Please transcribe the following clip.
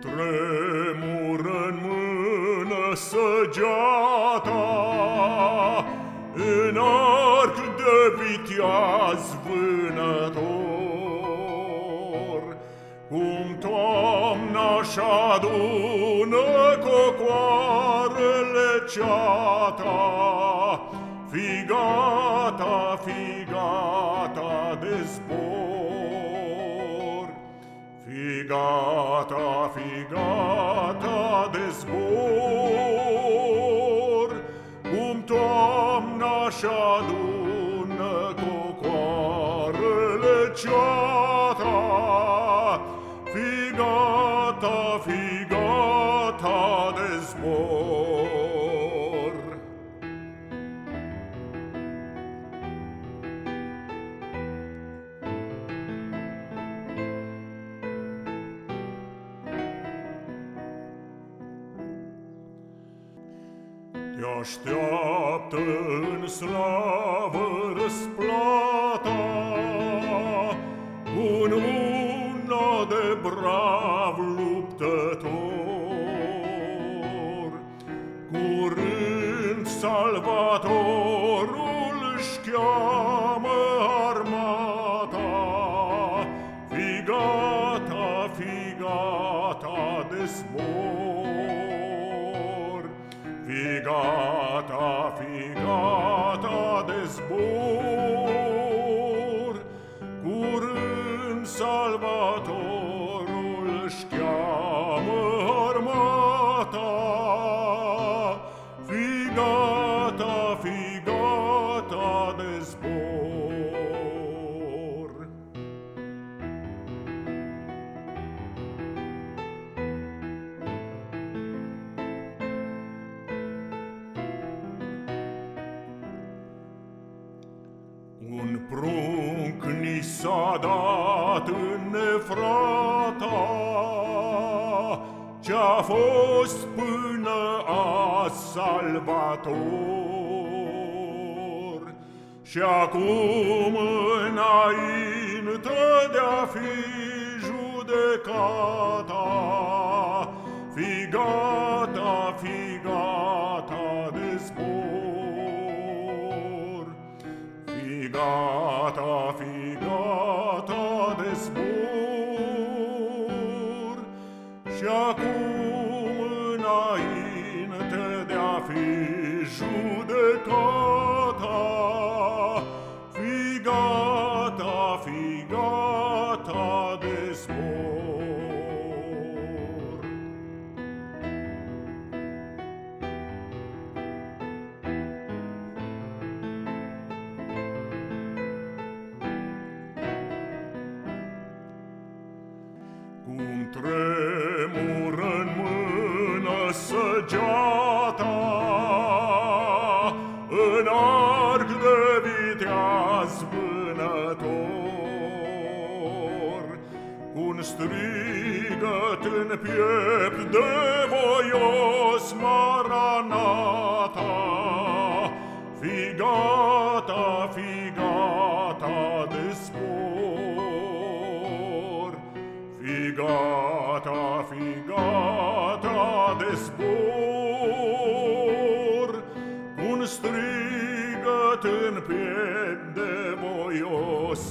tremur în mână săgeata, În arc de viteaz vânător, Cum toamna-și adună cocoarele ceata, Fi gata, fi gata, fi gata de zbor, Cum toamna-și adună cocoarele ceata, Fi gata, fi Te așteaptă în slavă răsplata Un una de brav luptător. Curând salvatorul își cheamă armata Fi gata, fi gata de zbor Fi gata, fi gata de zbor Curând salvatorul își s-a dat în Efrata, Ce-a fost până a salvator. Și acum înainte de-a fi judecata, Fi gata, fi gata de zbor. Fi gata, fi Și acum înainte de a fi judecata Fi gata, fi gata de zbor Cum tremur în mână săgeata. În arc de viteaz vânător Cu-un strigăt în piept de voios Maranata. Fi gata, fi ta de spor, un strigăt în piept de voios,